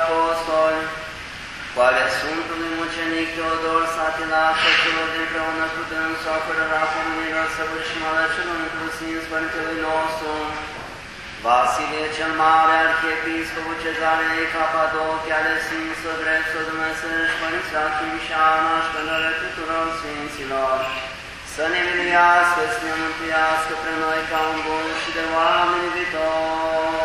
apostoli, cu ale Sfântului Mucenic Teodor Satilat, celor din preună cu dânsul, a cărora pomenirea săvârșim ale celor încrusiți Părintelui nostru, Vasilie cel Mare, Arhiepiscopul Cezarei Capadochia, ale Sfinților Dreptul Dumnezeu și Părinții Achim și Ana și până tuturor Sfinților, să ne miluiască, să ne mântuiască pre noi ca un bun și de oameni viitori.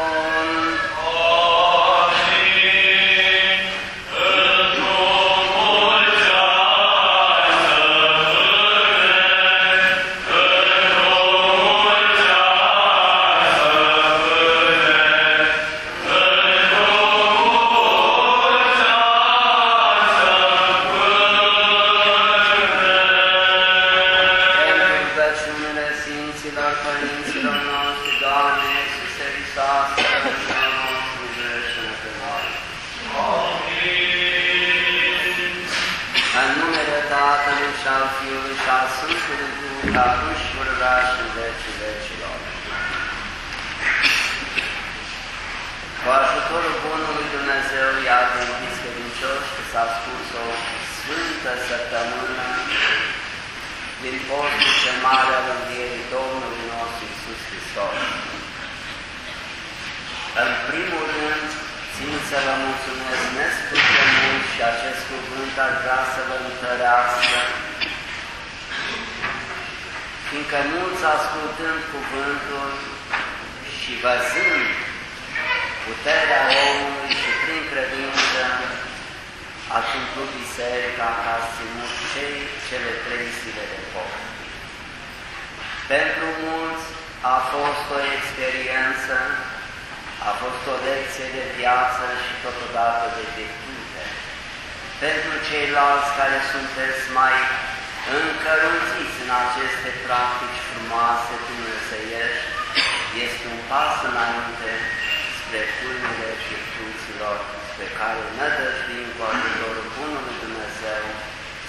Culmile virtuților pe care nădăjduim cu ajutorul Bunului Dumnezeu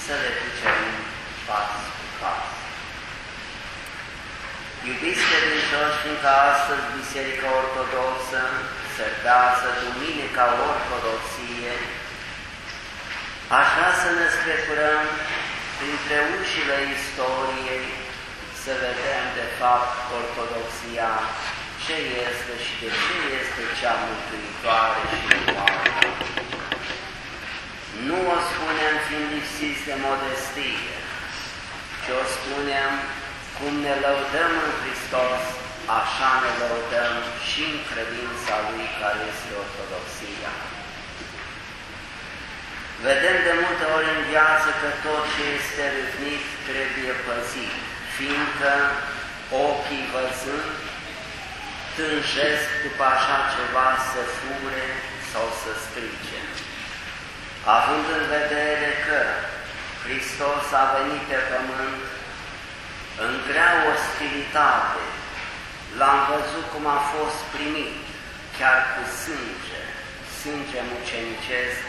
să le ducem pas cu pas. Iubiți credincioși, fiindcă astăzi Biserica Ortodoxă servează Duminica Ortodoxiei, aș vrea să ne strecurăm printre ușile istoriei să vedem de fapt Ortodoxia ce este și de ce este cea mântuitoare și umană. Nu o spunem fiind lipsiți de modestie, ci o spunem cum ne lăudăm în Hristos, așa ne lăudăm și în credința Lui care este Ortodoxia. Vedem de multe ori în viață că tot ce este râvnit trebuie păzit, fiindcă ochii văzând tânjesc după așa ceva să fure sau să strice. Având în vedere că Hristos a venit pe pământ în grea ostilitate, l-am văzut cum a fost primit, chiar cu sânge, sânge mucenicesc,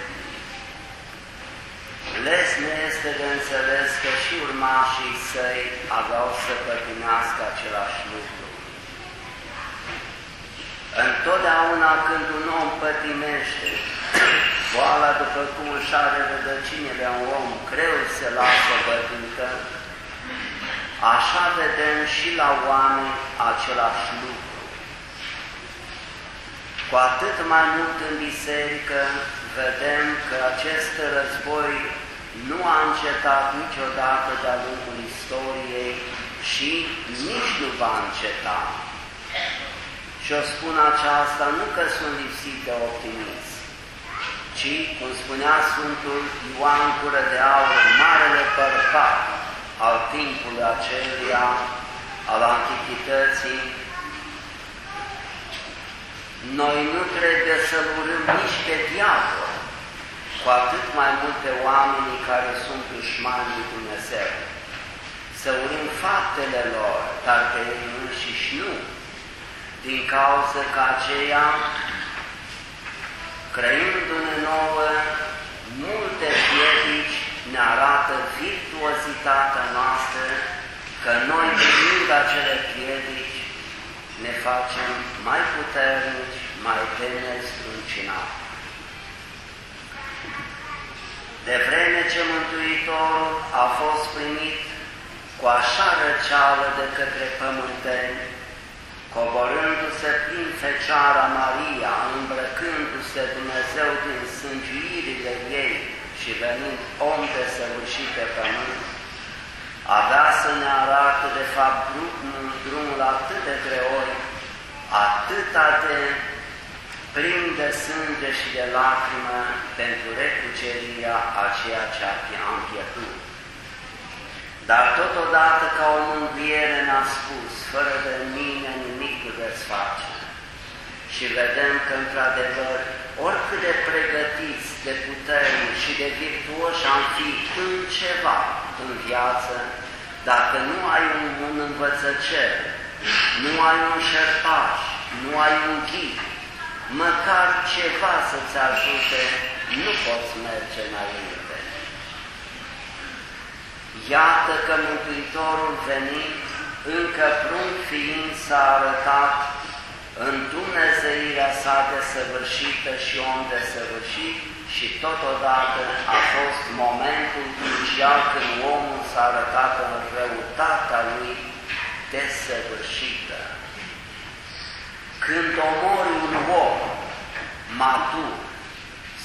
lesne este de înțeles că și urmașii săi aveau să pătinească același lucru. Întotdeauna când un om pătinește, boala după cum își are rădăcinile în om, greu se lasă bătută, așa vedem și la oameni același lucru. Cu atât mai mult în biserică vedem că acest război nu a încetat niciodată de-a lungul istoriei și nici nu va înceta. Și o spun aceasta nu că sunt lipsit de optimism, ci, cum spunea Sfântul Ioan Cură de Aur, marele părcat al timpului aceluia, al antichității, noi nu trebuie să-l urâm nici pe diavol, cu atât mai multe oamenii care sunt dușmani lui Dumnezeu. Să urâm faptele lor, dar pe ei înșiși nu, din cauza că aceia, creându-ne nouă, multe piedici ne arată virtuozitatea noastră, că noi, primind acele piedici, ne facem mai puternici, mai bine struncinat. De vreme ce Mântuitorul a fost primit cu așa răceală de către pământeni, coborându-se prin Fecioara Maria, îmbrăcându-se Dumnezeu din sângiuirile ei și venind om de săvârșit pe pământ, avea să ne arate de fapt drumul, drumul atât de greoi, atâta de plin de sânge și de lacrimă pentru recucerirea a ceea ce am pierdut. Dar totodată ca o mângâiere ne-a spus, fără de mine nimic nu veți face. Și vedem că, într-adevăr, oricât de pregătiți, de puternici și de virtuoși am fi în ceva în viață, dacă nu ai un, un învățăcer, nu ai un șerpaș, nu ai un ghid, măcar ceva să-ți ajute, nu poți merge înainte. Iată că Mântuitorul venit, încă prunc fiind, s-a arătat în Dumnezeirea sa de săvârșită și om de săvârșit și totodată a fost momentul crucial când omul s-a arătat în răutatea lui desăvârșită. Când omori un om matur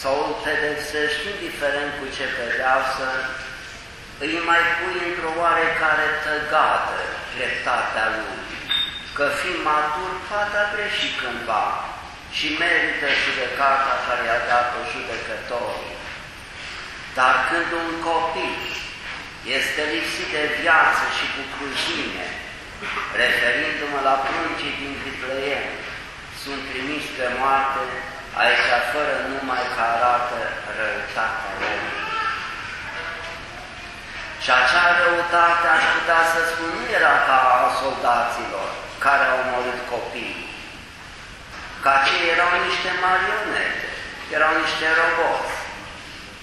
sau îl pedepsești, indiferent cu ce pedeapsă, îi mai pui într-o oarecare tăgadă dreptatea lui, că fiind matur poate a greșit cândva și merită judecata care i-a dat-o judecătorii. Dar când un copil este lipsit de viață și cu cruzime, referindu-mă la pruncii din Vitleem, sunt trimiși pe moarte, aici fără numai că arată răutatea omului. Și acea răutate, aș putea să spun, nu era ca a soldaților care au omorât copiii, că acei erau niște marionete, erau niște roboți.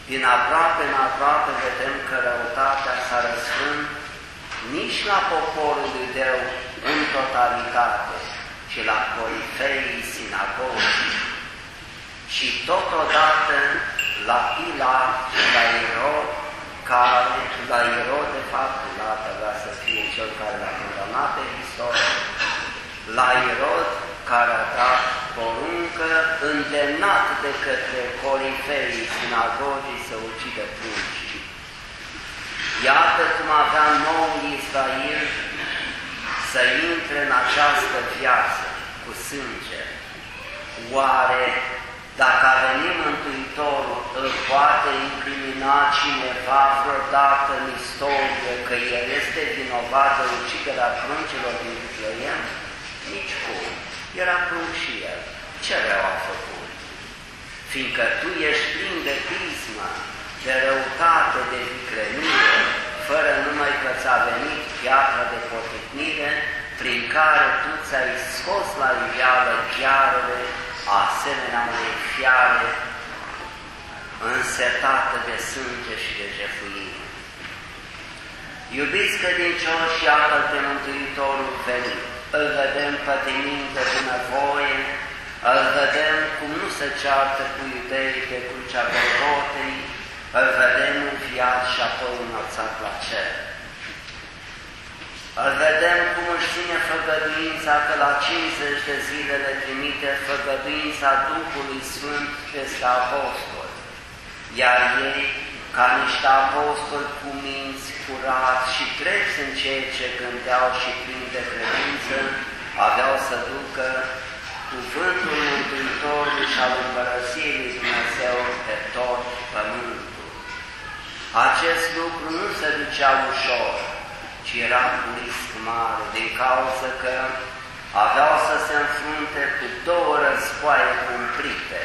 Din aproape în aproape vedem că răutatea s-a răsfrânt nici la poporul lui Deu în totalitate, ci la corifeii sinagogii și totodată la Pilat și la Irod, care, la Irod, de fapt, Pilat avea să fie cel care l-a condamnat pe Hristos, la Irod, care a dat poruncă îndemnat de către corifeii sinagogii să ucidă pruncii. Iată cum avea noul Israel să intre în această viață cu sânge. Oare dacă a venit Mântuitorul, îl poate incrimina cineva vreodată în istorie că el este vinovat de uciderea pruncilor din Betleem? Nici cum. Era prunc și el. Ce rău a făcut? Fiindcă tu ești plin de pismă, de răutate, de vicrenie, fără numai că ți-a venit piatra de poticnire, prin care tu ți-ai scos la iveală chiarele asemenea unei fiare însetată de sânge și de jefuire. Iubiți credincioși, iată pe Mântuitorul venit, îl vedem pătimind de bunăvoie, îl vedem cum nu se ceartă cu iudeii pe crucea Golgotei, îl vedem înfiat și apoi înălțat la cer. Îl vedem cum își ține făgăduința că la 50 de zile le trimite făgăduința Duhului Sfânt peste apostol, iar ei, ca niște apostoli cu minți curați și trepți în ceea ce gândeau și plin de credință, aveau să ducă cuvântul Mântuitorului și al Împărăției lui Dumnezeu pe Acest lucru nu se ducea ușor, ci era cu risc mare, din cauza că aveau să se înfrunte cu două războaie cumplite.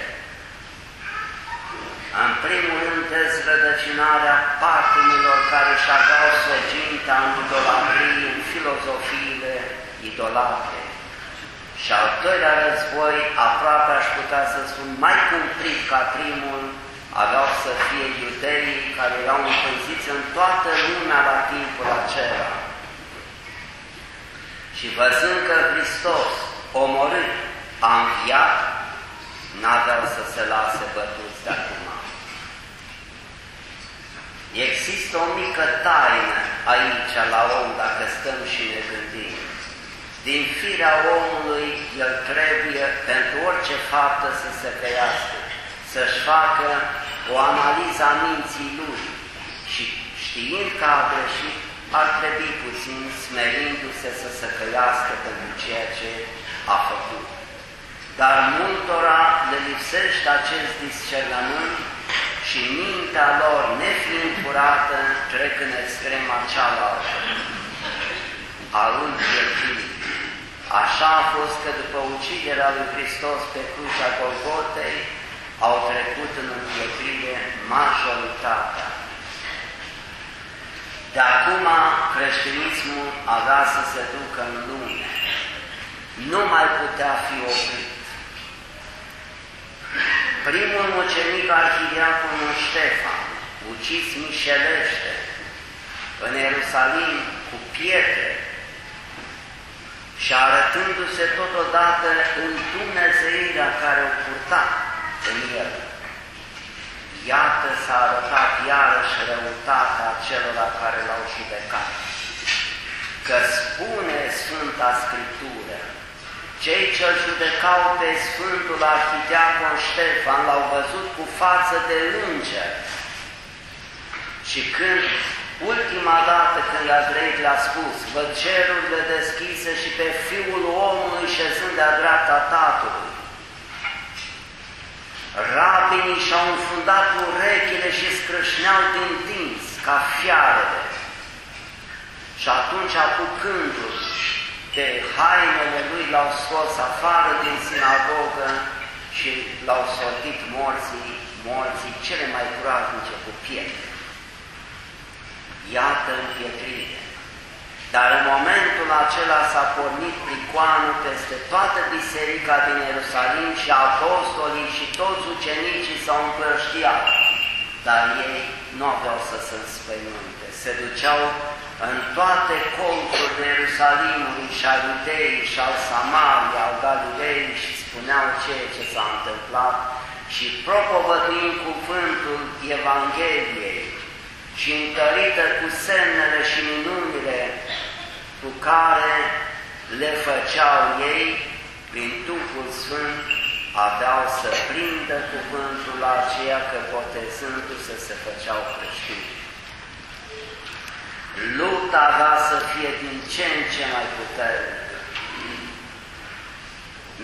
În primul rând, dezrădăcinarea patimilor care își aveau săginta în idolatrie, în filozofiile idolate. Și al doilea război, aproape aș putea să spun, mai cumplit ca primul, aveau să fie iudeii care erau împânziți în toată lumea la timpul acela. Și văzând că Hristos, omorât, a înviat, n-aveau să se lase bătuți de acum. Există o mică taină aici la om, dacă stăm și ne gândim. Din firea omului, el trebuie pentru orice faptă să se căiască, să-și facă o analiză a minții lui și știind că a greșit, ar trebui puțin smerindu-se să se căiască pentru ceea ce a făcut. Dar multora le lipsește acest discernământ și mintea lor, nefiind curată, trec în extrema cealaltă, a iertirii. Așa a fost că după uciderea lui Hristos pe crucea Golgotei, au trecut în împietrire majoritatea. De acum creștinismul avea să se ducă în lume. Nu mai putea fi oprit. Primul mucenic arhidiaconul Ștefan, ucis mișelește, în Ierusalim cu pietre și arătându-se totodată în Dumnezeirea care o purta în el. Iată s-a arătat iarăși răutatea celor care l-au judecat. Că spune Sfânta Scriptură, cei ce judecau pe Sfântul Arhidiacon Ștefan l-au văzut cu față de înger. Și când ultima dată când i-a trăit le-a spus, văd cerurile deschise și pe Fiul omului șezând de-a dreapta Tatălui. Rabinii și-au înfundat urechile și scrâșneau din dinți ca fiarele. Și atunci, apucându-l de hainele lui, l-au scos afară din sinagogă și l-au sortit morții, morții cele mai groaznice cu pietre. Iată împietrire. Dar în momentul acela s-a pornit pricoanul peste toată biserica din Ierusalim și apostolii și toți ucenicii s-au împrăștiat, dar ei nu aveau să se înspăimânte. Se duceau în toate colțurile Ierusalimului și al Iudeii și al Samarii, al Galilei și spuneau ceea ce s-a întâmplat și propovăduind cuvântul Evangheliei și întărită cu semnele și minunile cu care le făceau ei, prin Duhul Sfânt, aveau să prindă cuvântul aceea că botezându-se se făceau creștini. Lupta avea să fie din ce în ce mai puternică.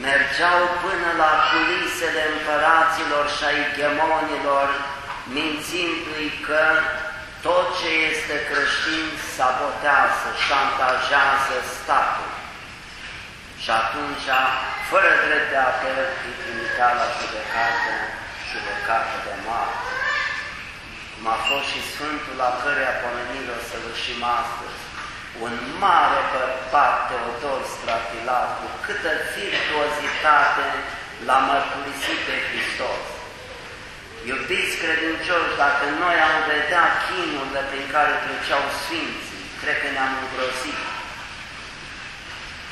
Mergeau până la culisele împăraților și a gemonilor, mințindu-i că tot ce este creștin sabotează, șantajează statul. Și atunci, fără drept de apel, îi trimitea la judecată, judecată de moarte. Cum a fost și Sfântul la căreia pomenilor să săvârșim astăzi, un mare bărbat Teodor Stratilar, cu câtă virtuozitate l-a mărturisit pe Hristos Iubiți credincioși, dacă noi am vedea chinurile prin care treceau Sfinții, cred că ne-am îngrozit.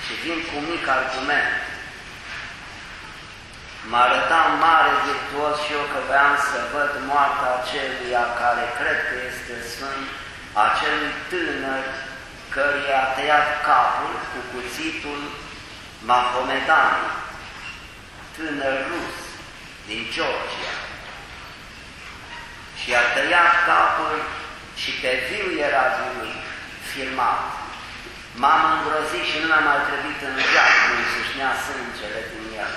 Și vin cu mic argument. Mă arăta mare virtuos și eu că vreau să văd moartea aceluia care cred că este Sfânt, acelui tânăr căruia a tăiat capul cu cuțitul Mahomedan, tânăr rus din Georgia și a tăiat capul și pe viu era lui filmat. M-am îngrozit și nu mi-am mai trebuit în viață cum să-și nea sângele din el.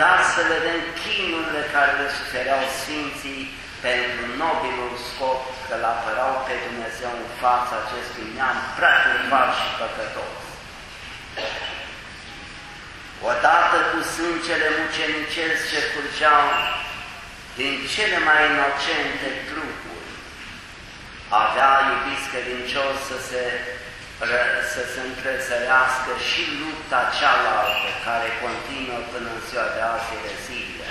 Dar să vedem chinurile care le sufereau Sfinții pentru nobilul scop că l apărau pe Dumnezeu în fața acestui neam prea și păcătos. Odată cu sângele mucenicesc ce curgeau din cele mai inocente trupuri, avea iubiți credincios să se, să se întrezărească și lupta cealaltă care continuă până în ziua de azi rezile.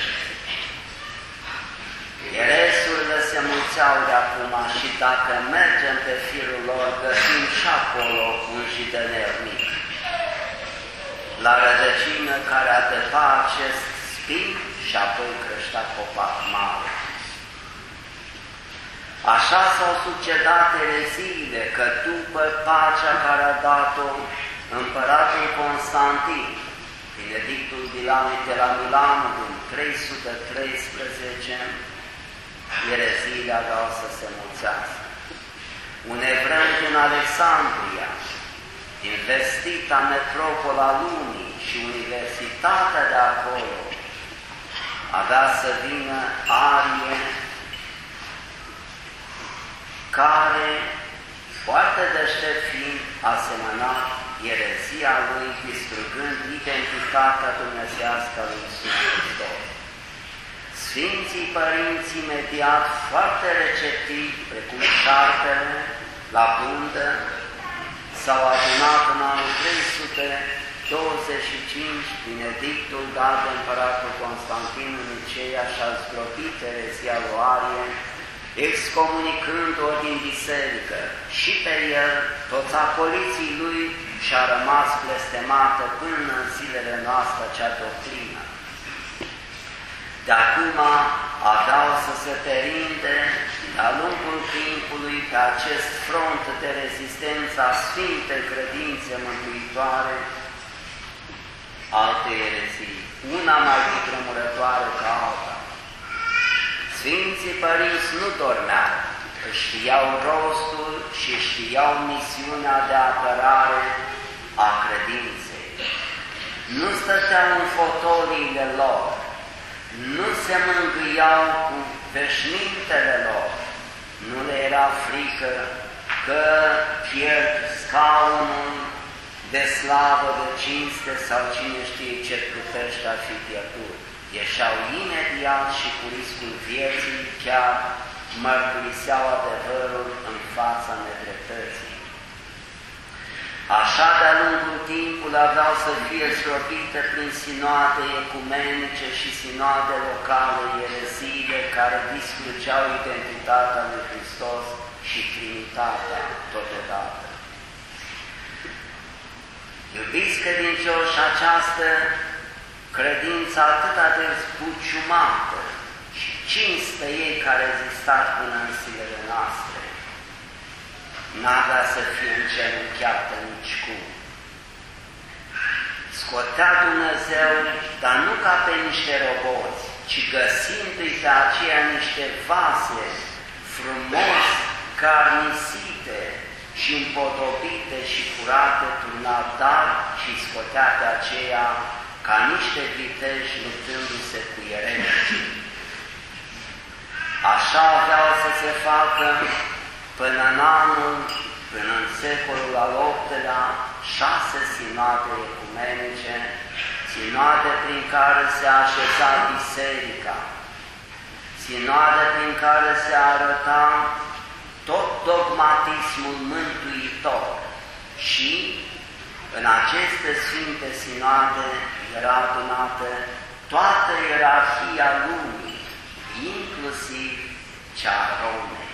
Eresurile se mulțeau de acum și dacă mergem pe firul lor, găsim și acolo un jidenel mic. La rădăcină care atâta acest spin și apoi creștea copac mare. Așa s-au succedat ereziile, că după pacea care a dat-o împăratul Constantin, din edictul de la Milano din 313, ereziile aveau să se mulțească. Un evreu din Alexandria, din vestita metropola lumii și universitatea de acolo, avea să vină arie care, foarte deștept fiind, asemăna erezia lui, distrugând identitatea dumnezească a lui Iisus Hristos. Sfinții Părinți imediat, foarte receptivi, precum șarpele, la bundă, s-au adunat în anul 325 din edictul dat de împăratul Constantin în Niceea și a zdrobit erezia luarie, excomunicând-o din biserică și pe el, toți acoliții lui și-a rămas blestemată până în zilele noastre acea doctrină. De acum aveau să se perinde de-a lungul timpului pe acest front de rezistență a Sfinte Credințe Mântuitoare, alte erezii, una mai cutremurătoare ca alta. Sfinții Părinți nu dormeau, știau rostul și știau misiunea de apărare a credinței. Nu stăteau în fotoliile lor, nu se mângâiau cu veșmintele lor, nu le era frică că pierd scaunul de slavă, de cinste sau cine știe ce putește ar fi pierdut. Ieșeau imediat și cu riscul vieții chiar mărturiseau adevărul în fața nedreptății. Așa de-a lungul timpului aveau să fie zdrobite prin sinoade ecumenice și sinoade locale, ereziile care distrugeau identitatea lui Hristos și Trinitatea totodată. Iubiți credincioși, această credință atât de zbuciumată și cinstă ei care a existat până în zilele noastre, n-avea să fie încerunchiată nici cum. Scotea Dumnezeu, dar nu ca pe niște roboți, ci găsindu-i pe aceea niște vase frumos carnisite și împodobite și curate prin altar și scotea pe aceea ca niște viteji luptându-se cu ierenici. Așa aveau să se facă până în anul, până în secolul al VIII-lea, șase sinade ecumenice, sinoade prin care se așeza biserica, sinoade prin care se arăta tot dogmatismul mântuitor și în aceste sfinte sinoade era adunată toată ierarhia lumii, inclusiv cea Romei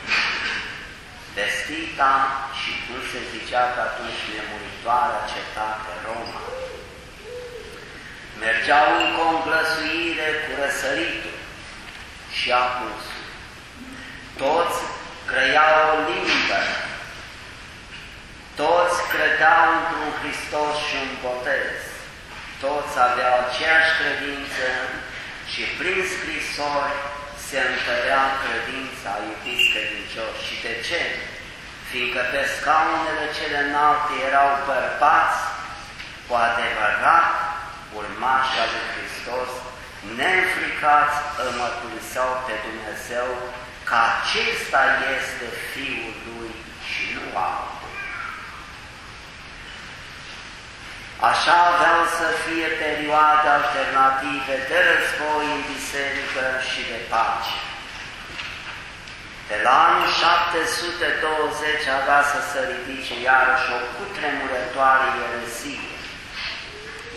vestita și cum se zicea că atunci nemuritoarea cetate Roma. Mergeau în conglăsuire cu răsăritul și apusul. Toți crăiau o limbă, toți credeau într-un Hristos și un botez, toți aveau aceeași credință și prin scrisori se întărea credința, iubiți credincioși. Și de ce? Fiindcă pe scaunele cele înalte erau bărbați cu adevărat urmași al lui Hristos, neînfricați îl mărturiseau pe Dumnezeu că acesta este Fiul Lui și nu altul. Așa aveau să fie perioade alternative de război în biserică și de pace. De la anul 720 avea să se ridice iarăși o cutremurătoare erezie,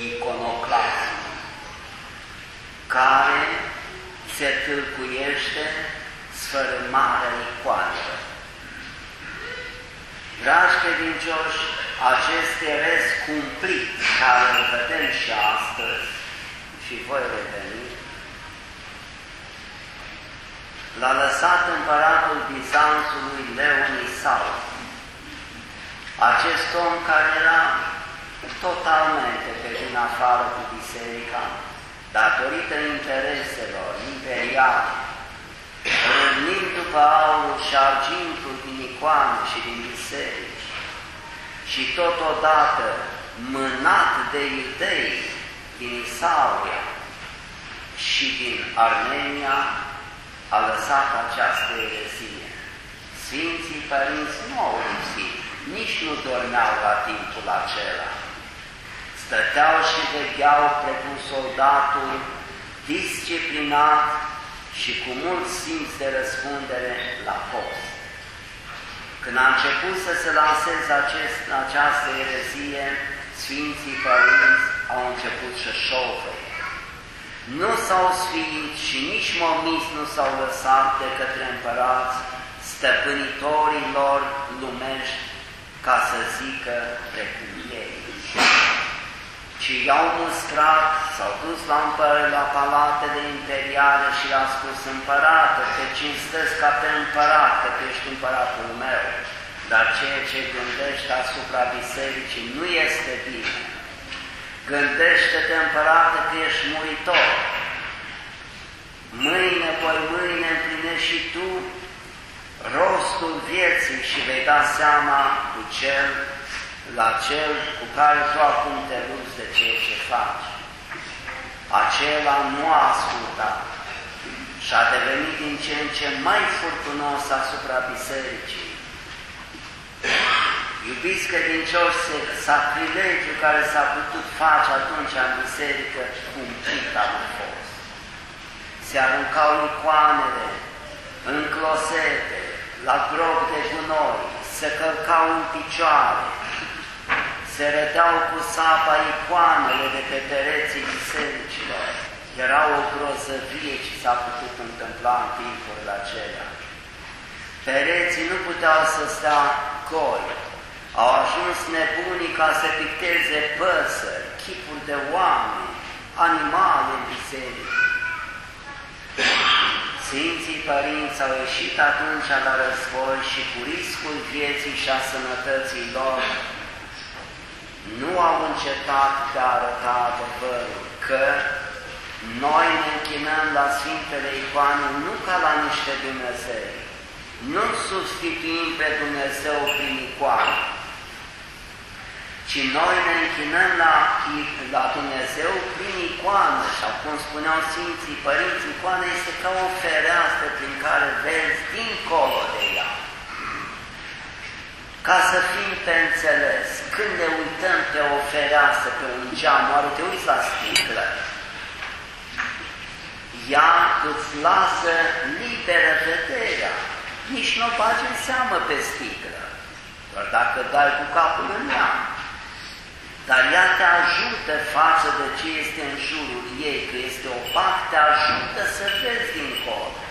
iconoclasm, care se tâlcuiește sfărâmarea icoanelor. Dragi credincioși, acest eres cumplit care îl vedem și astăzi, și voi reveni, l-a lăsat împăratul Bizanțului Leonisau, acest om care era totalmente pe din afară cu biserica, datorită intereselor imperiale, râvnind după aur și argintul din icoane și din biserici, și totodată mânat de iudei din Isauria și din Armenia, a lăsat această erezie. Sfinții părinți nu au lipsit, nici nu dormeau la timpul acela. Stăteau și vegheau precum soldatul disciplinat și cu mult simț de răspundere la post. Când a început să se lanseze acest, această erezie, Sfinții Părinți au început să șofăie nu s-au sfiit și nici momiți nu s-au lăsat de către împărați, stăpânitorii lor lumești, ca să zică precum ei. Ci i-au mustrat, s-au dus la, împăr, la palatele imperiale și le-au spus, împărată, te cinstesc ca pe împărat, că tu ești împăratul meu, dar ceea ce gândești asupra bisericii nu este bine Gândește-te, împărate, că ești muritor. Mâine, poi mâine împlinești și tu rostul vieții și vei da seama cu cel, la cel cu care tu acum te lupți de ceea ce faci. Acela nu a ascultat și a devenit din ce în ce mai furtunos asupra bisericii Iubiți credincioși, sacrilegiul care s-a putut face atunci în biserică, cumplit a fost. Se aruncau icoanele în closete, la grob de gunoi, se călcau în picioare, se rădeau cu sapa icoanele de pe pereții bisericilor. Era o grozăvie ce s-a putut întâmpla în timpurile acelea. Pereții nu puteau să stea goi, au ajuns nebunii ca să picteze păsări, chipuri de oameni, animale în biserică. Sfinții părinți au ieșit atunci la război și cu riscul vieții și a sănătății lor nu au încetat de a arăta adevărul că noi ne închinăm la Sfintele Icoane nu ca la niște Dumnezei, nu substituim pe Dumnezeu prin icoane, ci noi ne închinăm la, la Dumnezeu prin icoană și cum spuneau Sfinții Părinți, icoana este ca o fereastră prin care vezi dincolo de ea. Ca să fim pe înțeles, când ne uităm pe o fereastră, pe un geam, oare te uiți la sticlă? Ea îți lasă liberă vederea, nici nu o bagi în seamă pe sticlă, doar dacă dai cu capul în ea dar ea te ajută față de ce este în jurul ei, că este opac, te ajută să vezi dincolo.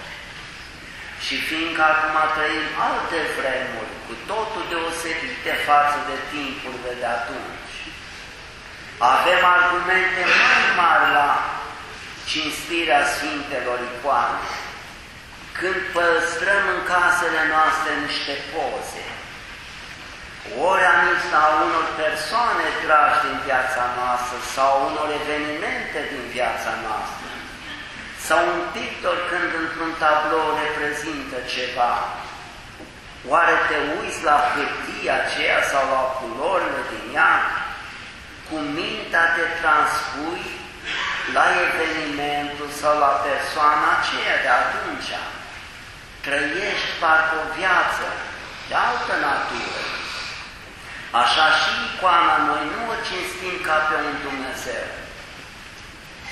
Și fiindcă acum trăim alte vremuri, cu totul deosebite față de timpurile de atunci, avem argumente mai mari la cinstirea Sfintelor Icoane, când păstrăm în casele noastre niște poze, ori amista a unor persoane dragi din viața noastră sau unor evenimente din viața noastră, sau un pictor când într-un tablou reprezintă ceva, oare te uiți la hârtia aceea sau la culorile din ea? Cu mintea te transpui la evenimentul sau la persoana aceea de atunci. trăiești parcă o viață de altă natură. Așa și icoana noi nu o cinstim ca pe un Dumnezeu,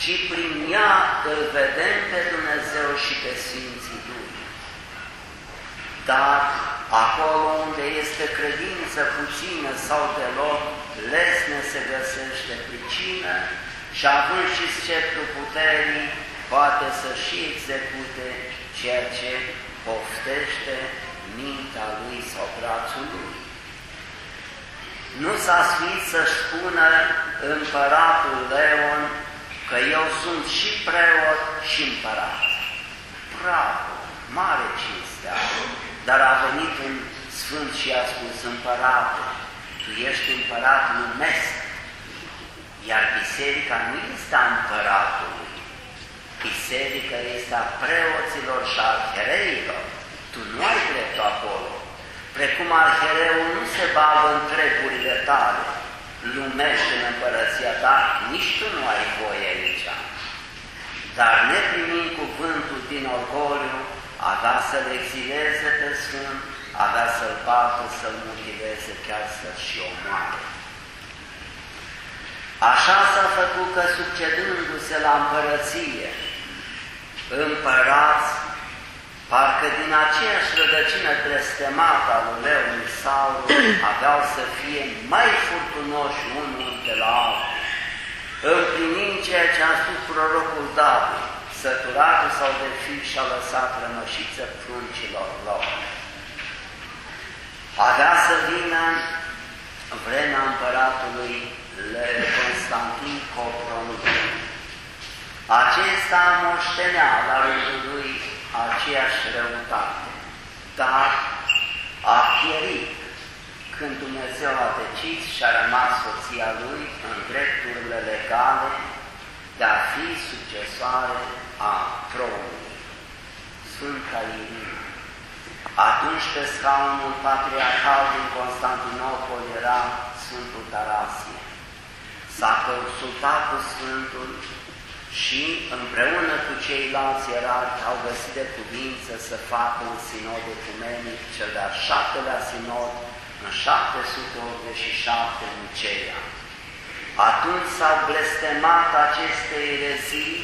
ci prin ea îl vedem pe Dumnezeu și pe Sfinții Lui. Dar acolo unde este credință puțină sau deloc, lesne se găsește pricină și având și sceptrul puterii, poate să și execute ceea ce poftește mintea lui sau brațul lui. Nu s-a sfit să-și spună împăratul Leon că eu sunt și preot și împărat. Bravo, mare cinstea, dar a venit un sfânt și a spus, împărate, tu ești împărat numesc, iar biserica nu este a împăratului, biserica este a preoților și a arhereilor. Tu nu ai dreptul acolo. Precum arhereul nu se bagă în treburile tale, lumește în împărăția ta, nici tu nu ai voie aici. Dar ne primim cuvântul din orgoliu, avea să-l exileze pe Sfânt, avea să-l bată, să-l motiveze, chiar să-l și omoare. Așa s-a făcut că succedându-se la împărăție, împărați, parcă din aceeași rădăcină blestemată a lui Leon Sauru, aveau să fie mai furtunoși unul de la altul, împlinind ceea ce a spus prorocul David, săturatul sau de fi și-a lăsat rămășiță pruncilor lor. Avea să vină vremea împăratului Constantin Copronic. Acesta moștenea la rândul lui aceeași răutate, dar a pierit când Dumnezeu a decis și a rămas soția lui în drepturile legale de a fi succesoare a tronului, Sfânta Irină. Atunci pe scaunul patriarhal din Constantinopol era Sfântul Tarasie. S-a consultat cu Sfântul și împreună cu ceilalți erarhi au găsit de cuvință să facă un sinod ecumenic, cel de-al șaptelea sinod, în 787 în Niceea. Atunci s-au blestemat aceste erezii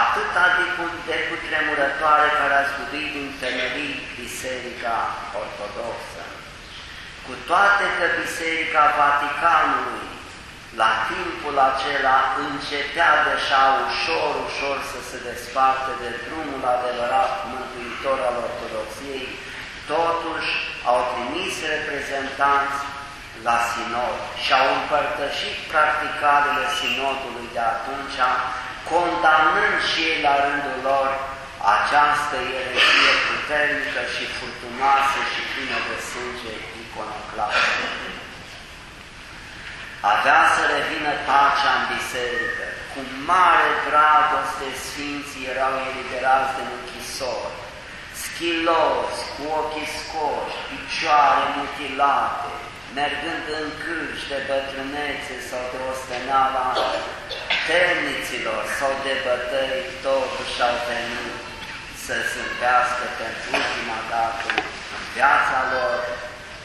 atâta de cutremurătoare care a zgudit din temerii Biserica Ortodoxă. Cu toate că Biserica Vaticanului la timpul acela începea deja ușor, ușor să se desparte de drumul adevărat mântuitor al Ortodoxiei, totuși au trimis reprezentanți la sinod și au împărtășit practicalele sinodului de atunci, condamnând și ei la rândul lor această erezie puternică și furtunoasă și plină de sânge iconoclastă. Avea să revină pacea în biserică. Cu mare dragoste Sfinții erau eliberați de închisori, schiloți, cu ochii scoși, picioare mutilate, mergând în cârci de bătrânețe sau de osteneala temniților sau de bătăi, totuși au venit să zâmbească pentru ultima dată în viața lor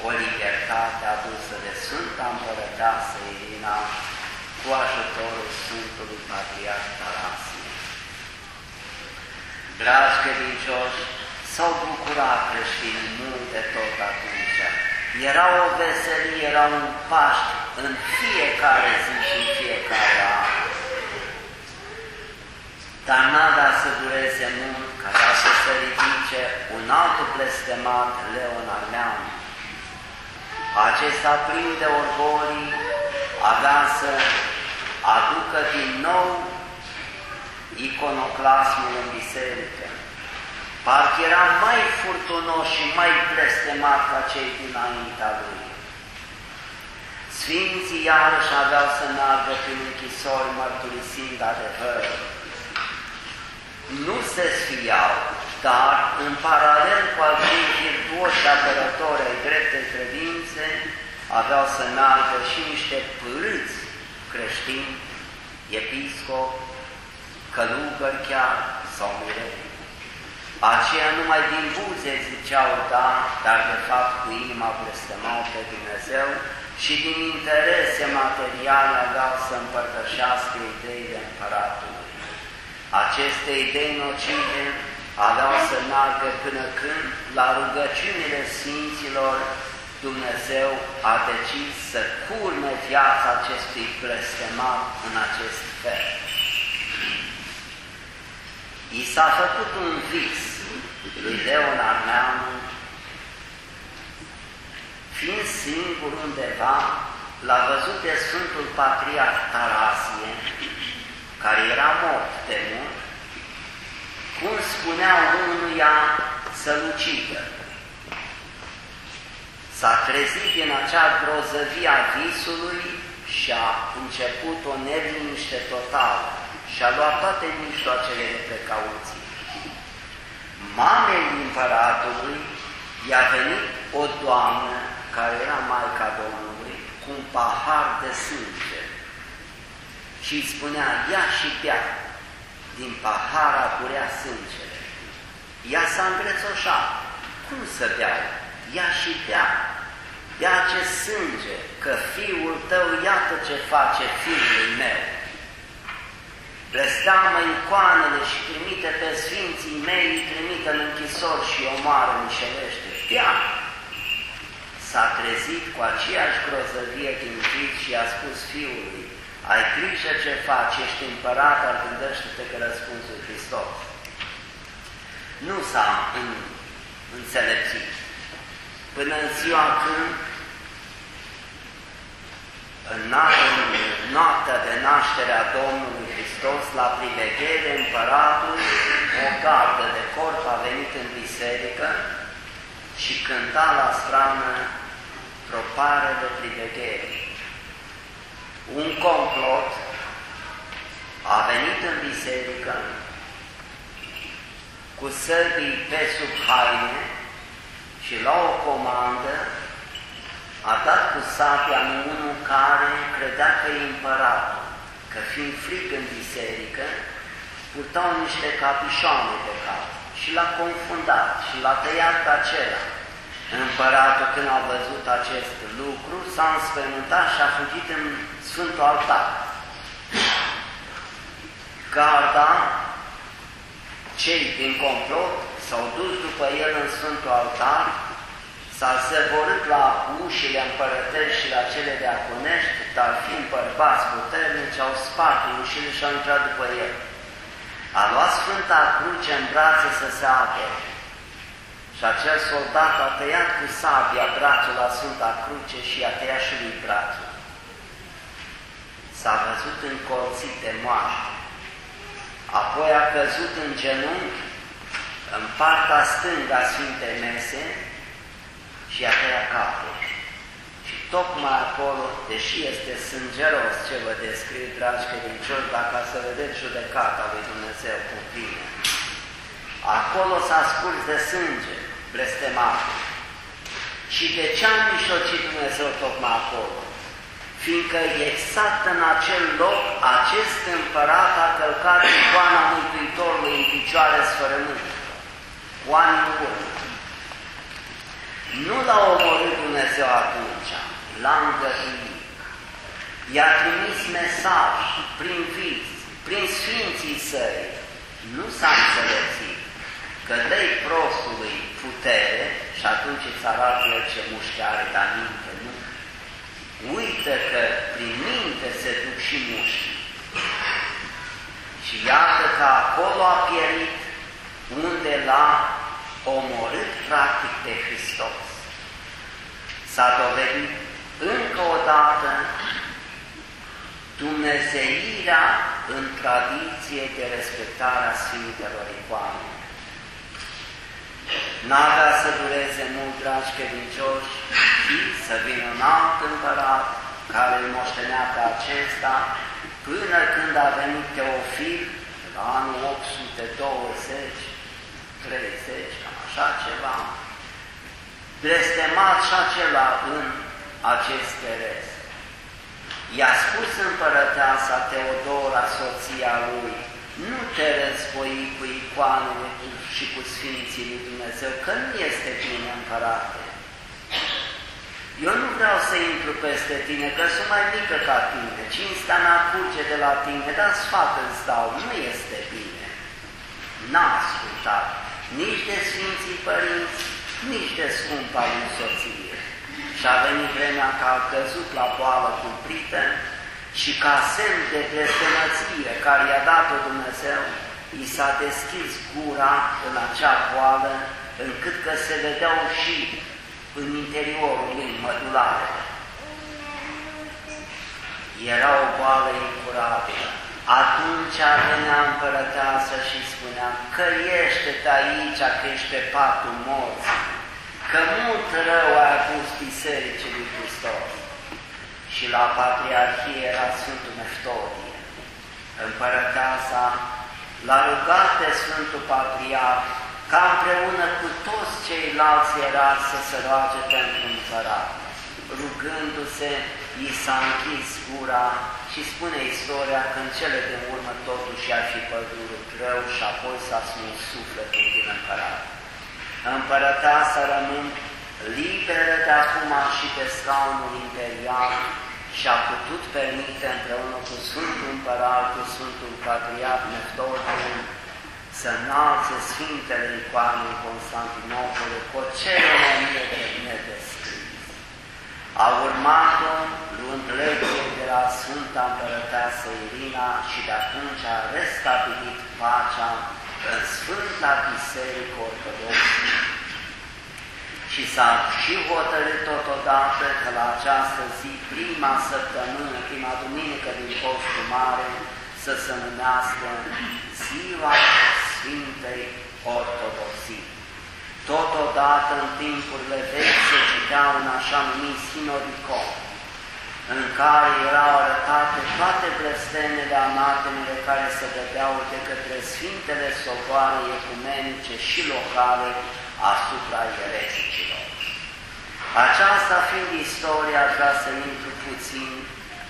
o libertate adusă de Sfânta Împărăteasă Irina cu ajutorul Sfântului Patriarh Tarasie. Dragi credincioși, s-au bucurat creștinii mult de tot atunci. Era o veselie, era un Paști în fiecare zi și în fiecare an. Dar n-a să dureze mult ca să se ridice un alt blestemat, Leon Armeanu, acesta plin de orgolii avea să aducă din nou iconoclasmul în biserică. Parcă era mai furtunos și mai blestemat ca cei dinaintea lui. Sfinții iarăși aveau să meargă prin închisori mărturisind adevărul. Nu se sfiau, dar în paralel cu acei virtuoși apărători ai dreptei credințe, aveau să meargă și niște pârâți creștini, episcop, călugări chiar sau mirei. Aceia numai din buze ziceau da, dar de fapt cu inima blestemau pe Dumnezeu și din interese materiale aveau să împărtășească ideile împăratului. Aceste idei nocive aveau să meargă până când, la rugăciunile Sfinților, Dumnezeu a decis să curme viața acestui blestemat în acest fel. I s-a făcut un vis lui Leon Arneanu, fiind singur undeva, l-a văzut de Sfântul Patriarh Tarasie, care era mort de mult, cum spunea unuia să-l ucidă. S-a trezit din acea grozăvie a visului și a început o neliniște totală și a luat toate mijloacele de precauție. Mamei împăratului i-a venit o doamnă care era Maica Domnului cu un pahar de sânge și îi spunea, ia și bea, din pahara curea sângele. Ea s-a îngrețoșat. Cum să bea? Ia și bea. Bea ce sânge, că fiul tău iată ce face fiului meu. Blesteamă icoanele și trimite pe sfinții mei, îi trimite în închisor și omoară mișelește. Bea! S-a trezit cu aceeași grozăvie din vid și a spus fiului, ai grijă ce faci, ești împărat, al gândește-te că răspunsul Hristos. Nu s-a în, înțelepțit. Până în ziua când, în, noaptea de naștere a Domnului Hristos, la priveghere, împăratul, o gardă de corp a venit în biserică și cânta la strană tropare de priveghere un complot a venit în biserică cu săbii pe sub haine și la o comandă a dat cu sabia în unul care credea că e împărat, că fiind frig în biserică, purtau niște capișoane pe cap și l-a confundat și l-a tăiat pe acela. Împăratul, când a văzut acest lucru, s-a înspăimântat și a fugit în Sfântul Altar. Garda, cei din complot, s-au dus după el în Sfântul Altar, s-a zăvorât la ușile împărătești și la cele de acunești, dar fiind bărbați puternici, au spart ușile și au intrat după el. A luat Sfânta Cruce în brațe să se apere. Și acel soldat a tăiat cu sabia brațul la Sfânta Cruce și a tăiat și lui brațul s-a văzut încolțit de moaște, apoi a căzut în genunchi în partea stângă a Sfintei Mese și a tăiat capul. Și tocmai acolo, deși este sângeros ce vă descriu, dragi credincioși, dacă să vedeți judecata lui Dumnezeu cu bine, acolo s-a scurs de sânge blestemat. Și de ce a mijlocit Dumnezeu tocmai acolo? Fiindcă exact în acel loc acest împărat a călcat icoana Mântuitorului în picioare sfărământ, cu ani în urmă. Nu l-a omorât Dumnezeu atunci, l-a îngăduit. I-a trimis mesaj prin vis, prin sfinții săi. Nu s-a înțelepțit că dă prostului putere și atunci îți arată el ce mușchi are, dar minte uită că prin minte se duc și mușchi. Și iată că acolo a pierit unde l-a omorât practic pe Hristos. S-a dovedit încă o dată Dumnezeirea în tradiție de respectarea Sfintelor Icoane. N-avea să dureze mult, dragi credincioși, și să vină un alt împărat care îl moștenea pe acesta, până când a venit Teofil, la anul 820, 30, cam așa ceva, blestemat și acela în acest teres. I-a spus împărăteasa Teodora, soția lui, nu te război cu icoanele și cu Sfinții lui Dumnezeu, că nu este bine împărate. Eu nu vreau să intru peste tine, că sunt mai mică ca tine, cinstea mea curge de la tine, dar sfat îți dau, nu este bine. N-a ascultat nici de Sfinții Părinți, nici de scumpa lui soție. Și a venit vremea că a căzut la boală cumplită și ca semn de blestemăție care i-a dat-o Dumnezeu, i s-a deschis gura în acea boală, încât că se vedeau și în interiorul ei mădulare. Era o boală incurabilă. Atunci venea împărăteasă și spunea, că ești aici, că ești pe patul morții, că mult rău ai adus Bisericii lui Hristos. Și la Patriarhie era Sfântul Meftodie. Împărăteasa l-a rugat pe Sfântul Patriarh ca împreună cu toți ceilalți era să se roage pentru împărat. Rugându-se, i s-a închis gura și spune istoria că în cele de urmă totuși ar fi pădurut rău și apoi s-a smuls sufletul din împărat. Împărăteasa rămân liberă de acum și pe scaunul imperial și a putut permite împreună cu Sfântul Împărat, cu Sfântul Patriarh Neftodie, să înalțe Sfintele icoane în Constantinopole cu o ceremonie de nedescris. A urmat-o luând lecție de la Sfânta Împărăteasă Irina și de atunci a restabilit pacea în Sfânta Biserică Ortodoxă. Și s-a și hotărât totodată că la această zi, prima săptămână, prima duminică din postul mare, să se numească Ziua Sfintei Ortodoxii. Totodată, în timpurile vechi, se citea un așa numit sinodicon, în care erau arătate toate blestemele, anatemele care se dădeau de către Sfintele Socoare ecumenice și locale asupra ereticilor. Aceasta fiind istoria, aș vrea să intru puțin,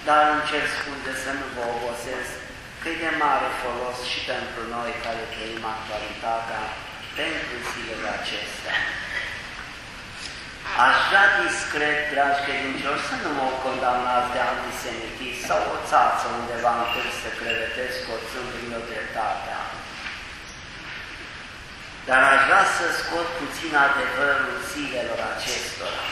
dar îmi cer scuze să nu vă obosesc, că e de mare folos și pentru noi care trăim actualitatea pentru zilele acestea. Aș vrea discret, dragi credincioși, să nu mă condamnați de antisemitism sau o țață undeva în cât să crevetesc orțându-mi o dreptatea. Dar aș vrea să scot puțin adevărul zilelor acestora.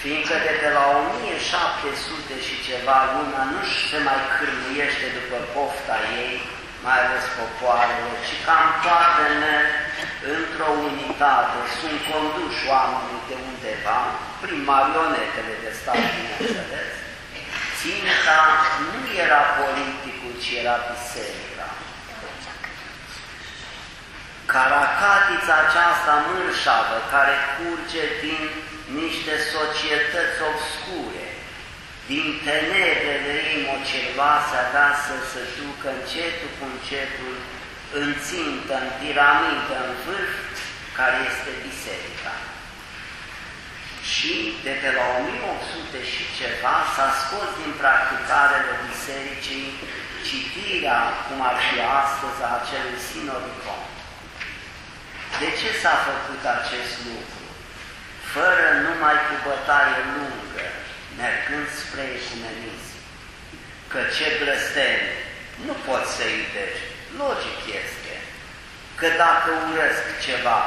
Fiindcă de pe la 1700 și ceva lumea nu se mai cârmuiește după pofta ei, mai ales popoarele, ci cam toate merg într-o unitate, sunt conduși oamenii de undeva, prin marionetele de stat, bineînțeles. Ținta nu era politicul, ci era biserica. Caracatița aceasta mărșavă, care curge din niște societăți obscure, din tenebrele ei moceloase avea să se ducă încetul cu încetul în țintă, în piramidă, în vârf, care este biserica. Și de pe la 1800 și ceva s-a scos din practicarele bisericii citirea, cum ar fi astăzi, a acelui sinodicon. De ce s-a făcut acest lucru? Fără numai cu bătaie lungă, mergând spre ecumenism. Că ce blăsteni nu poți să iubești. Logic este că dacă urăsc ceva,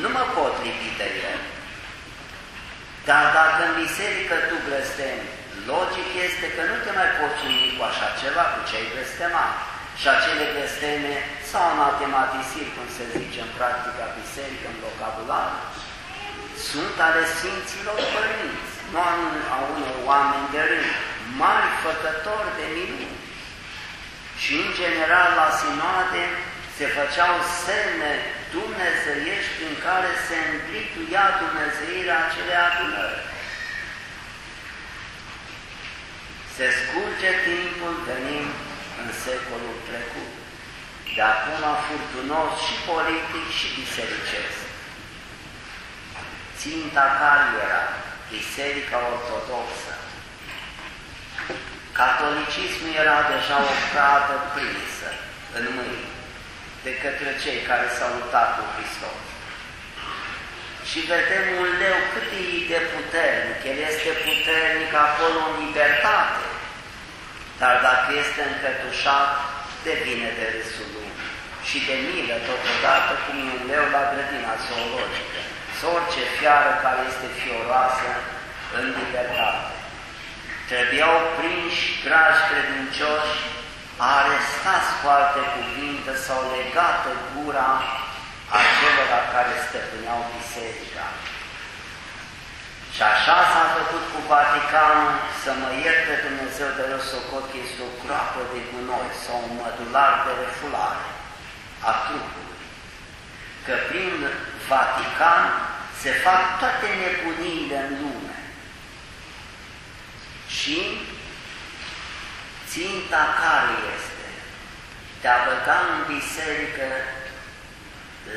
nu mă pot lipi de el. Dar dacă în biserică tu blăstemi, logic este că nu te mai poți uni cu așa ceva, cu ce ai blestemat. Și acele blesteme sau anatematisiri, cum se zice în practica biserică, în vocabular, sunt ale Sfinților Părinți nu a unor oameni de rând, mari făcători de minuni. Și în general la sinoade se făceau semne dumnezeiești în care se împlituia dumnezeirea acelei adunări. Se scurge timpul, venim în secolul trecut. De acum furtunos și politic și bisericesc. Ținta care era? Biserica Ortodoxă, Catolicismul era deja o pradă prinsă în mâini de către cei care s-au luptat cu Hristos. Și vedem un leu cât e de puternic, el este puternic acolo în libertate, dar dacă este încătușat, devine de râsul lumii și de milă totodată cum e un leu la grădina zoologică, sau orice fiară care este fioroasă în libertate. Trebuiau prinși dragi credincioși, arestați cu alte cuvinte sau legată gura acelora care stăpâneau biserica. Și așa s-a făcut cu Vaticanul să mă ierte Dumnezeu de rău socot că este o groapă de gunoi sau un mădular de refulare a trupului. Că prin Vatican se fac toate nebuniile în lume. Și ținta care este? De a băga în biserică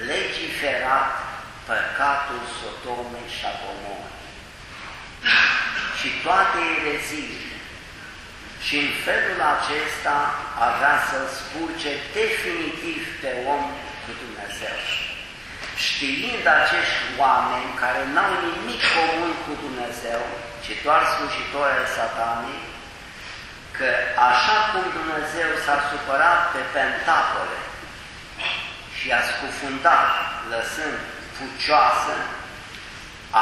legiferat păcatul Sodomei și a Gomorei și toate ereziile. Și în felul acesta avea să-l spurge definitiv pe om cu Dumnezeu. Știind acești oameni care n-au nimic comun cu Dumnezeu, ci doar slujitori ai satanei, că așa cum Dumnezeu s-a supărat pe pentapole și a scufundat, lăsând fucioasă,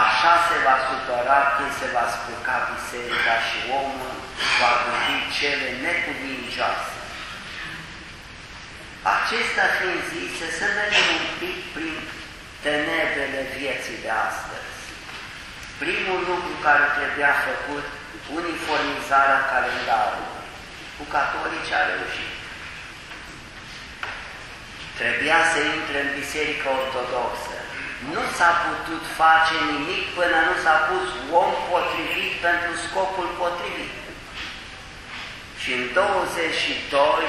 așa se va supăra când se va spurca biserica și omul va gândi cele necuvincioase. Acestea fiind zise, să mergem un pic prin tenebrele vieții de astăzi. Primul lucru care trebuia făcut, uniformizarea calendarului. Cu catolici a reușit. Trebuia să intre în Biserica Ortodoxă. Nu s-a putut face nimic până nu s-a pus om potrivit pentru scopul potrivit. Și în 22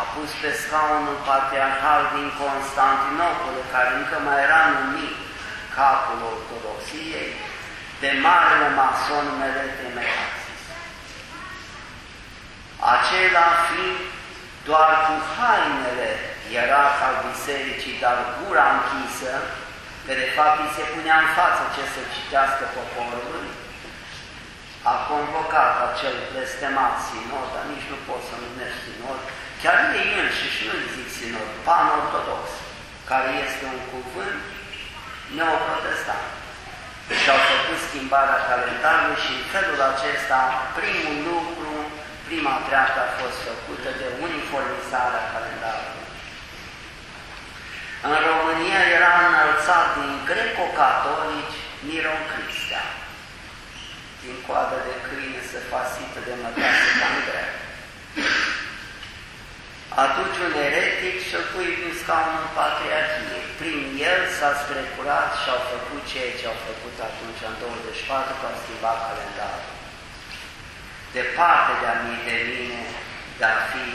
a pus pe scaunul patriarhal din Constantinopol, care încă mai era numit capul ortodoxiei, de marele mason Melete Metaxis. Acela fiind doar cu hainele era ca bisericii, dar gura închisă, că de fapt îi se punea în față ce să citească poporului, a convocat acel blestemat sinod, dar nici nu pot să numești sinod, chiar ei înșiși nu zic sinod, pan-ortodox, care este un cuvânt neoprotestant. Și au făcut schimbarea calendarului și în felul acesta primul lucru, prima treaptă a fost făcută de uniformizarea calendarului. În România era înălțat din greco-catolici Miron Cristea, din coadă de câine se fasită de mătase cam greu. Atunci un eretic și-l pui în scaunul patriarhiei. Prin el s-a strecurat și au făcut ceea ce au făcut atunci în 24 că au schimbat calendarul. Departe de-a mii de mine de a fi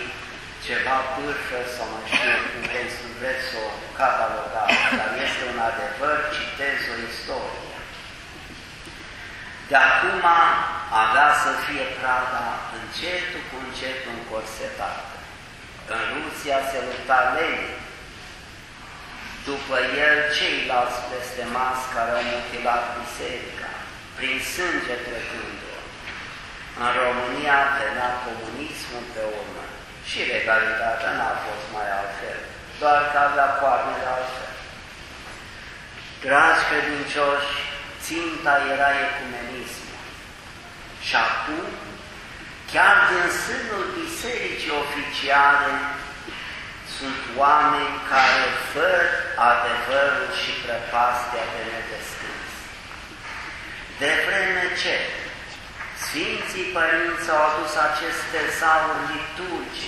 ceva pârfă sau nu știu cum vreți, nu vreți să o catalogați, dar este un adevăr, citez o istorie. De acum avea să fie prada încetul cu încetul încorsetată. În Rusia se lupta Lenin. După el, ceilalți blestemați care au mutilat biserica, prin sânge trecând-o. În România venea comunismul pe urmă și legalitatea n-a fost mai altfel, doar că avea coarnele altfel. Dragi credincioși, ținta era ecumenismul. Și acum Chiar din sânul bisericii oficiale sunt oameni care fără adevărul și prăpastia de nedescris. De vreme ce Sfinții Părinți au adus aceste zauri liturgi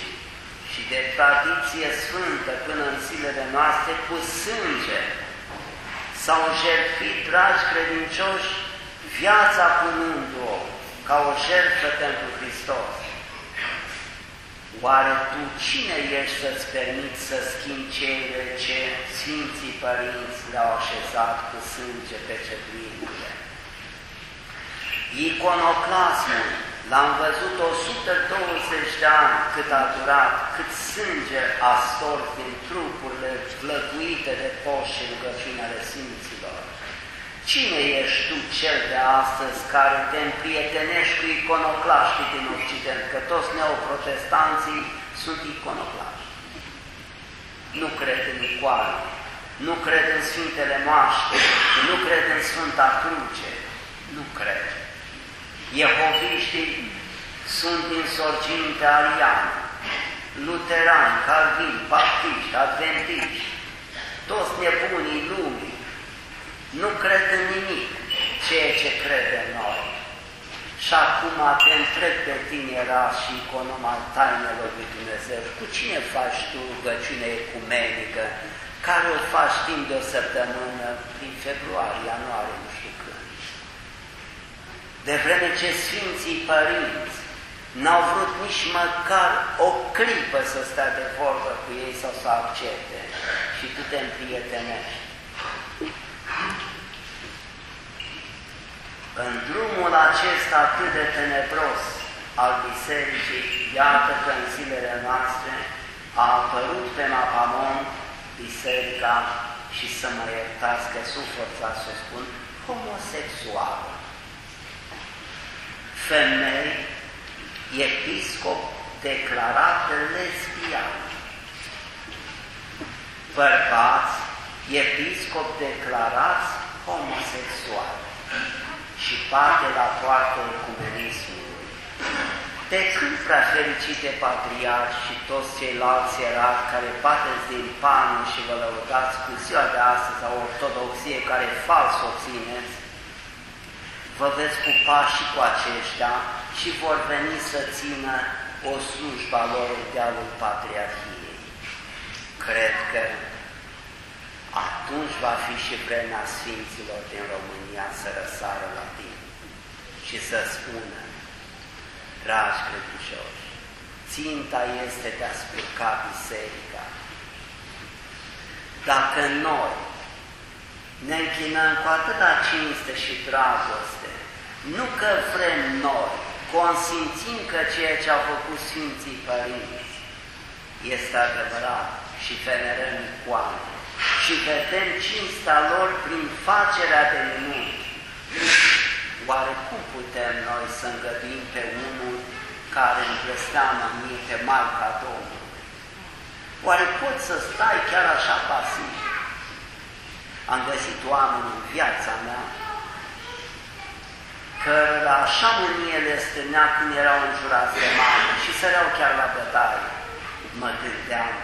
și de tradiție sfântă până în zilele noastre cu sânge, s-au jertfit, dragi credincioși, viața punându-o ca o jertfă pentru Hristos. Oare tu cine ești să-ți permiți să schimbi cele ce Sfinții Părinți le-au așezat cu sânge pe cetluinile? Iconoclasmul L-am văzut 120 de ani cât a durat, cât sânge a stort din trupurile vlăguite de poși și rugăciune ale Sfinților. Cine ești tu cel de astăzi care te împrietenești cu iconoclaștii din Occident? Că toți neoprotestanții sunt iconoclaști. Nu cred în icoane, nu cred în Sfintele Moaște, nu cred în Sfânta Cruce, nu cred. Jehoviștii sunt din sorginte ariană, luterani, calvini, baptiști, adventiști, toți nebunii lumii, nu cred în nimic ceea ce credem noi. Și acum te întreb pe tine, era și econom al tainelor lui Dumnezeu, cu cine faci tu rugăciune ecumenică, care o faci timp de o săptămână, prin februarie, ianuarie, nu știu când. De vreme ce Sfinții Părinți n-au vrut nici măcar o clipă să stea de vorbă cu ei sau să accepte și tu te împrietenești. În drumul acesta atât de tenebros al bisericii, iată că în zilele noastre a apărut pe Mapamon biserica și să mă iertați că sunt forțat să spun, homosexuală. Femei, episcop declarat lesbian. Bărbați, episcop declarați homosexual și parte la poartă ecumenismului. De când prea fericite patriarhi și toți ceilalți erari care bateți din pană și vă lăudați cu ziua de astăzi a ortodoxie care fals obțineți, vă veți cupa și cu aceștia și vor veni să țină o slujbă a lor în dealul Patriarhiei. Cred că atunci va fi și vremea Sfinților din România să răsară la timp și să spună, dragi credincioși, ținta este de a spurca biserica. Dacă noi ne închinăm cu atâta cinste și dragoste, nu că vrem noi, consimțim că ceea ce au făcut Sfinții Părinți este adevărat și venerăm icoane și vedem cinsta lor prin facerea de minuni. Oare cum putem noi să îngăduim pe unul care îmi blesteamă mie pe Maica Domnului? Oare poți să stai chiar așa pasiv? Am găsit oameni în viața mea că la așa mânie le stânea când erau înjurați de mamă și săreau chiar la bătaie. Mă gândeam,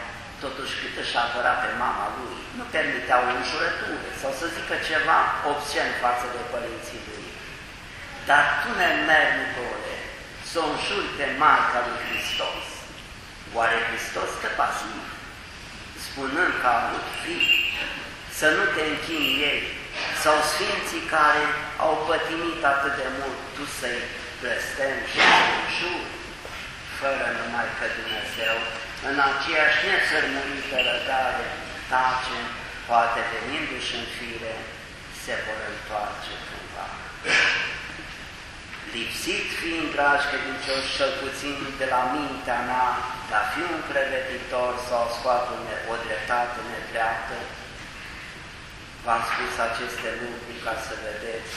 totuși cât își apăra pe mama lui, nu permitea o înjurătură sau să zică ceva obscen față de părinții lui. Dar tu ne mernicole să o înjuri pe Marca lui Hristos. Oare Hristos te pasiv, spunând că a avut fi, să nu te închini ei, sau Sfinții care au pătimit atât de mult, tu să-i blestem și să înjuri, fără numai că Dumnezeu, în aceeași nețărmurită rădare, tace, poate venindu-și în fire, se vor întoarce cândva. Lipsit fiind, dragi credincioși, cel puțin de la mintea mea, de a fi un preveditor sau scoate o dreptate nedreaptă, v-am spus aceste lucruri ca să vedeți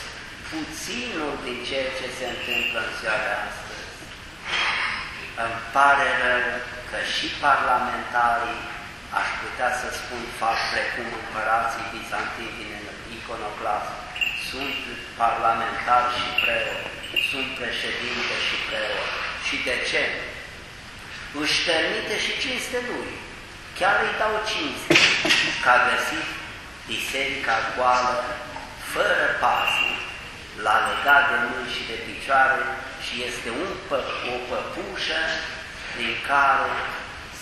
puținul din ceea ce se întâmplă în ziua de astăzi. Îmi pare rău că și parlamentarii, aș putea să spun fapt precum împărații bizantini din iconoclasm, sunt parlamentari și preoți, sunt președinte și preot. Și de ce? Își permite și cinste lui. Chiar îi dau cinste, că a găsit biserica goală, fără pasă, l-a legat de mâini și de picioare și este un pă, o păpușă din care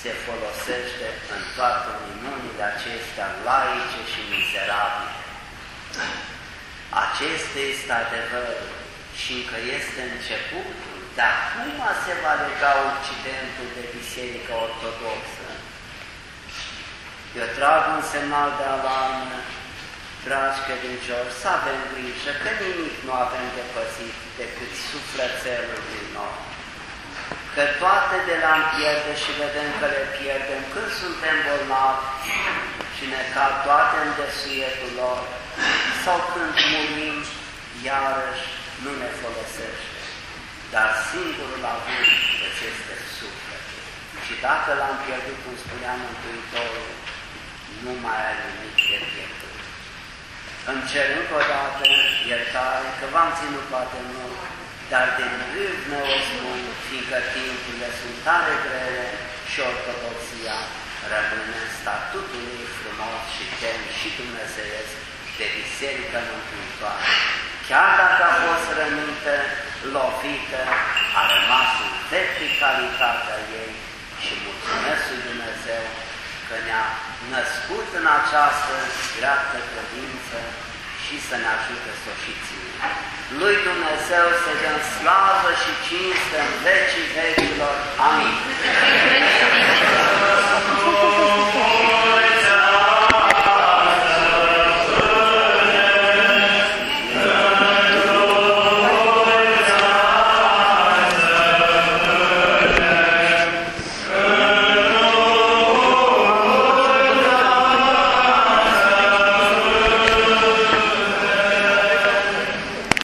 se folosește în toate minunile acestea laice și miserabile. Acesta este adevărul și încă este începutul, dar cum se va lega Occidentul de Biserica Ortodoxă? Eu trag un semnal de alarmă dragi credincioși, să avem grijă că nimic nu avem de păzit decât sufletelul din nou. Că toate de la pierde și vedem că le pierdem când suntem bolnavi și ne cad toate în desuietul lor sau când murim, iarăși nu ne folosește. Dar singurul avânt îți este sufletul. Și dacă l-am pierdut, cum spunea Mântuitorul, nu mai ai nimic de pierdut. Îmi cer încă o dată iertare, că v-am ținut poate mult, dar de râvnă o spun, fiindcă timpurile sunt tare grele și ortodoxia rămâne statutul ei frumos și tem și dumnezeiesc de Biserică Mântuitoare. Chiar dacă a fost rănită, lovită, a rămas în verticalitatea ei și mulțumesc lui Dumnezeu că ne-a născut în această dreaptă credință și să ne ajute să. Lui Dumnezeu să dăm slavă și cinste în vecii vecilor. Amin.